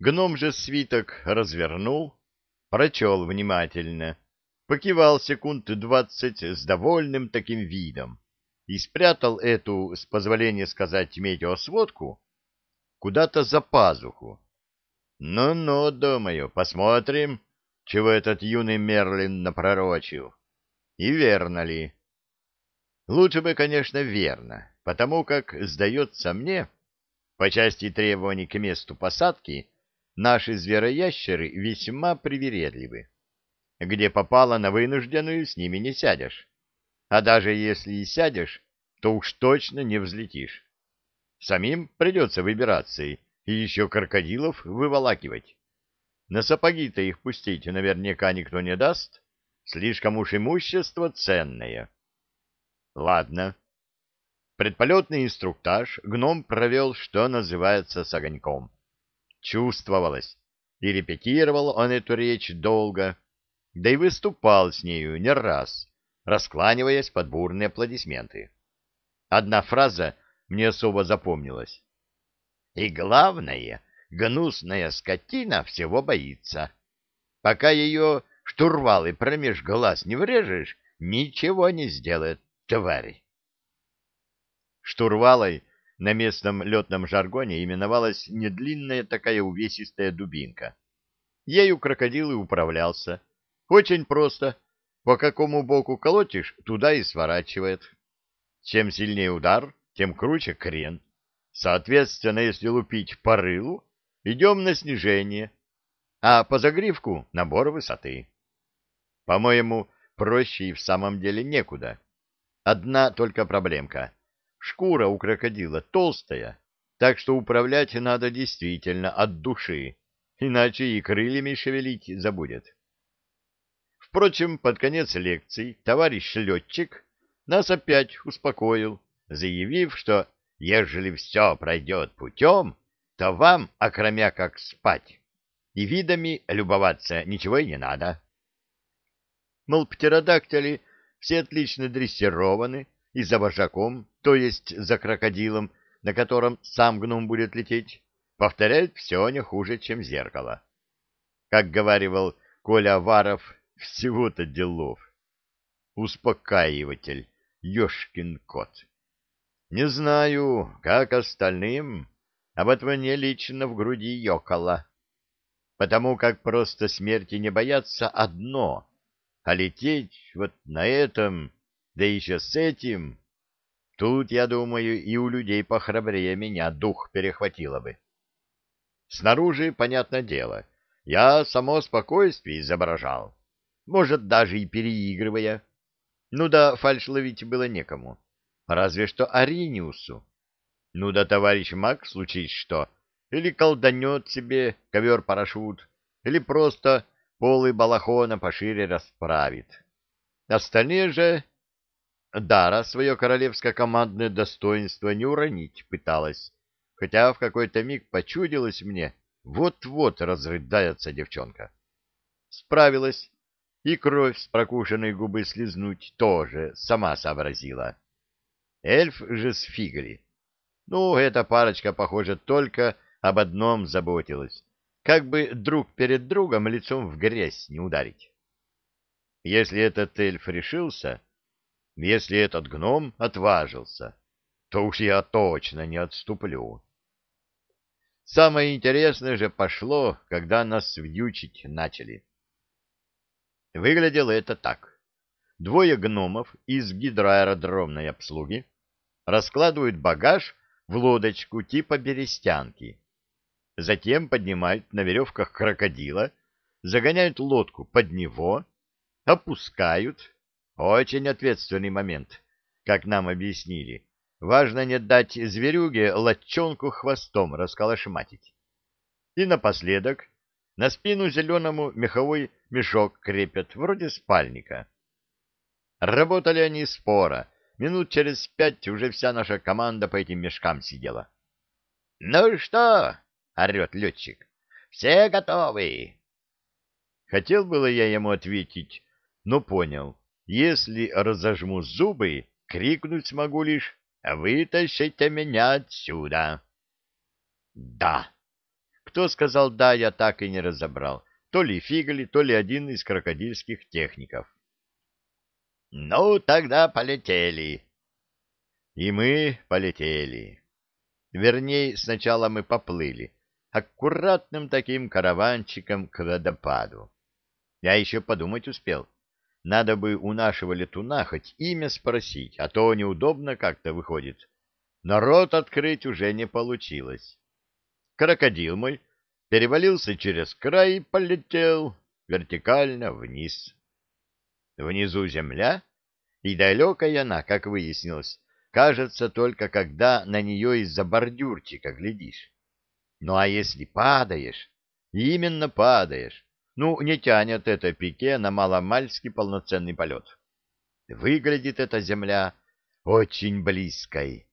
Гном же свиток развернул, прочел внимательно, покивал секунд двадцать с довольным таким видом и спрятал эту, с позволения сказать, метеосводку куда-то за пазуху. Ну-ну, думаю, посмотрим, чего этот юный Мерлин напророчил. И верно ли? Лучше бы, конечно, верно, потому как, сдается мне, по части требований к месту посадки, наши звероящеры весьма привередливы. Где попало на вынужденную, с ними не сядешь. А даже если и сядешь, то уж точно не взлетишь. Самим придется выбираться и еще крокодилов выволакивать. На сапоги-то их пустить наверняка никто не даст. Слишком уж имущество ценное. Ладно. Предполетный инструктаж гном провел, что называется, с огоньком. Чувствовалось. И репетировал он эту речь долго, да и выступал с нею не раз, раскланиваясь под бурные аплодисменты. Одна фраза мне особо запомнилась. И главное, гнусная скотина всего боится. Пока ее штурвалы промеж глаз не врежешь, ничего не сделает, тварь. Штурвалой на местном летном жаргоне именовалась недлинная такая увесистая дубинка. Ею крокодил и управлялся. Очень просто. По какому боку колотишь, туда и сворачивает. Чем сильнее удар, тем круче крен. Соответственно, если лупить по рылу, идем на снижение, а по загривку — набор высоты. По-моему, проще и в самом деле некуда. Одна только проблемка. Шкура у крокодила толстая, так что управлять надо действительно от души, иначе и крыльями шевелить забудет. Впрочем, под конец лекции товарищ летчик нас опять успокоил, заявив, что ежели все пройдет путем, то вам, окромя как спать, и видами любоваться ничего и не надо. Мол, птеродактили все отлично дрессированы, и за вожаком, то есть за крокодилом, на котором сам гном будет лететь, повторяют все не хуже, чем зеркало. Как говаривал Коля Аваров, всего-то делов. Успокаиватель, ёшкин кот. Не знаю, как остальным, а вот мне лично в груди ёкало. Потому как просто смерти не бояться одно, а лететь вот на этом, да еще с этим, тут, я думаю, и у людей похрабрее меня дух перехватило бы. Снаружи, понятное дело, я само спокойствие изображал, может, даже и переигрывая. Ну да, фальшь ловить было некому, разве что Ариниусу. Ну да, товарищ Мак, случись что, или колданет себе ковер-парашют, или просто полы балахона пошире расправит. Остальные же... Дара свое королевское командное достоинство не уронить пыталась, хотя в какой-то миг почудилось мне, вот-вот разрыдается девчонка. Справилась, и кровь с прокушенной губы слезнуть тоже сама сообразила. Эльф же с фигли. Ну, эта парочка, похоже, только об одном заботилась. Как бы друг перед другом лицом в грязь не ударить. Если этот эльф решился, если этот гном отважился, то уж я точно не отступлю. Самое интересное же пошло, когда нас вьючить начали. Выглядело это так. Двое гномов из гидроаэродромной обслуги раскладывают багаж в лодочку типа берестянки. Затем поднимают на веревках крокодила, загоняют лодку под него, опускают. Очень ответственный момент, как нам объяснили. Важно не дать зверюге лодчонку хвостом расколошматить. И напоследок на спину зеленому меховой мешок крепят, вроде спальника. Работали они споро. Минут через пять уже вся наша команда по этим мешкам сидела. — Ну что? — орет летчик. — Все готовы? Хотел было я ему ответить, но понял. Если разожму зубы, крикнуть смогу лишь «Вытащите меня отсюда!» Да, Кто сказал «да», я так и не разобрал. То ли Фигли, то ли один из крокодильских техников. «Ну, тогда полетели». И мы полетели. Вернее, сначала мы поплыли, аккуратным таким караванчиком к водопаду. Я еще подумать успел. Надо бы у нашего летуна хоть имя спросить, а то неудобно как-то выходит. Народ открыть уже не получилось. Крокодил мой перевалился через край и полетел вертикально вниз. Внизу земля, и далекая она, как выяснилось, кажется только когда на нее из-за бордюрчика глядишь. Ну а если падаешь, именно падаешь, ну не тянет это пике на маломальский полноценный полет. Выглядит эта земля очень близкой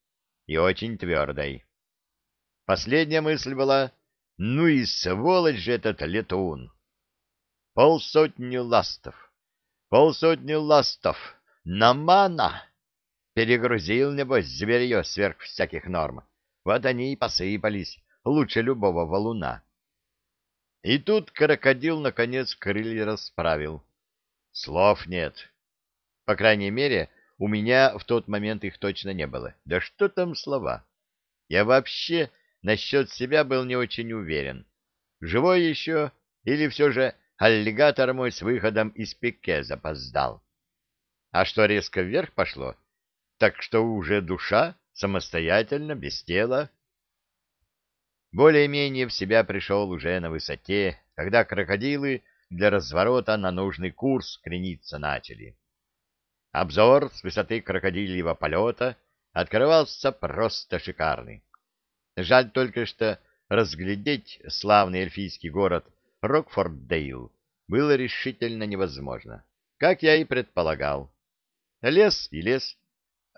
и очень твердой. Последняя мысль была, ну и сволочь же этот летун. Полсотни ластов, полсотни ластов, намана! Перегрузил, небось, зверье сверх всяких норм. Вот они и посыпались, лучше любого валуна. И тут крокодил, наконец, крылья расправил. Слов нет. По крайней мере, у меня в тот момент их точно не было. Да что там слова? Я вообще насчет себя был не очень уверен. Живой еще или все же аллигатор мой с выходом из пике запоздал? А что резко вверх пошло, так что уже душа самостоятельно, без тела. Более-менее в себя пришел уже на высоте, когда крокодилы для разворота на нужный курс крениться начали. Обзор с высоты крокодильего полета открывался просто шикарный. Жаль только, что разглядеть славный эльфийский город Рокфорддейл было решительно невозможно, как я и предполагал. Лес и лес,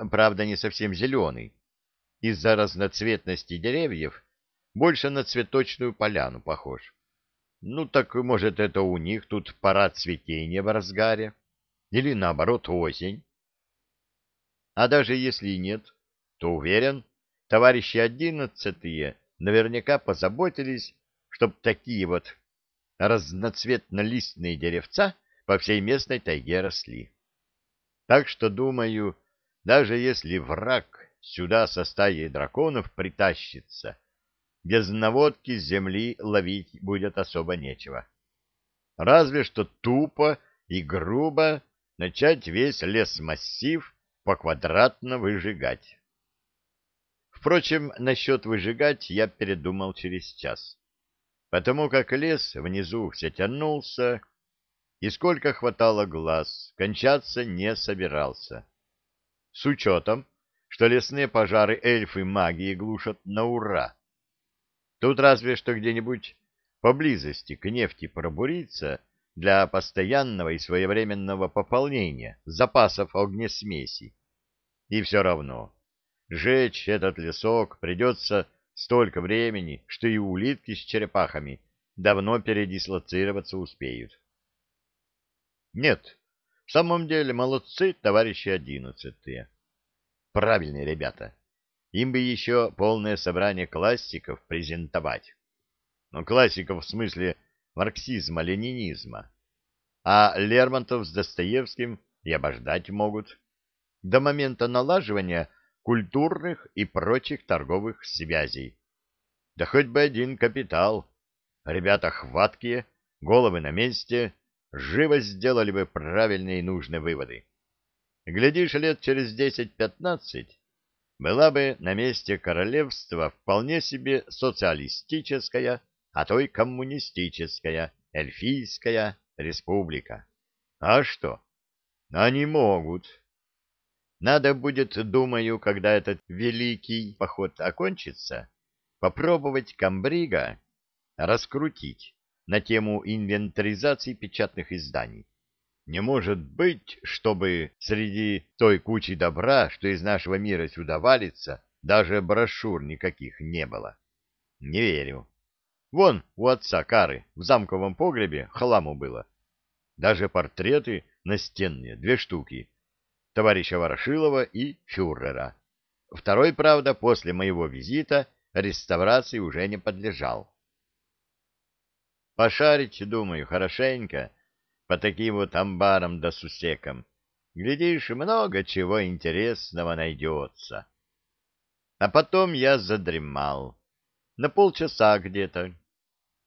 правда, не совсем зеленый. Из-за разноцветности деревьев больше на цветочную поляну похож. Ну, так, может, это у них тут пора цветения в разгаре? Или, наоборот, осень? А даже если нет, то, уверен, товарищи одиннадцатые наверняка позаботились, чтоб такие вот разноцветно-листные деревца по всей местной тайге росли. Так что, думаю, даже если враг сюда со стаей драконов притащится, без наводки с земли ловить будет особо нечего. Разве что тупо и грубо начать весь лес-массив поквадратно выжигать. Впрочем, насчет выжигать я передумал через час, потому как лес внизу все тянулся, и сколько хватало глаз, кончаться не собирался с учетом, что лесные пожары эльфы магии глушат на ура. Тут разве что где-нибудь поблизости к нефти пробуриться для постоянного и своевременного пополнения запасов огнесмеси. И все равно, жечь этот лесок придется столько времени, что и улитки с черепахами давно передислоцироваться успеют. Нет, в самом деле молодцы, товарищи одиннадцатые. Правильные ребята. Им бы еще полное собрание классиков презентовать. Ну, классиков в смысле марксизма-ленинизма. А Лермонтов с Достоевским и обождать могут. До момента налаживания культурных и прочих торговых связей. Да хоть бы один капитал. Ребята хваткие, головы на месте — живо сделали бы правильные и нужные выводы. Глядишь, лет через десять-пятнадцать была бы на месте королевства вполне себе социалистическая, а то и коммунистическая, эльфийская республика. А что? Они могут. Надо будет, думаю, когда этот великий поход окончится, попробовать комбрига раскрутить на тему инвентаризации печатных изданий. Не может быть, чтобы среди той кучи добра, что из нашего мира сюда валится, даже брошюр никаких не было. Не верю. Вон у отца Кары в замковом погребе хламу было. Даже портреты настенные, две штуки, товарища Ворошилова и фюрера. Второй, правда, после моего визита реставрации уже не подлежал. Пошарить, думаю, хорошенько по таким вот амбарам да сусекам. Глядишь, много чего интересного найдется. А потом я задремал. На полчаса где-то.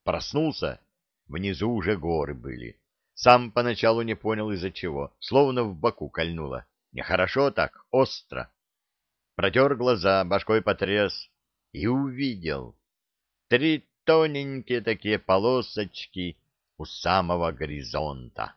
Проснулся. Внизу уже горы были. Сам поначалу не понял из-за чего. Словно в боку кольнуло. Нехорошо так, остро. Протер глаза, башкой потряс и увидел. Три тоненькие такие полосочки у самого горизонта.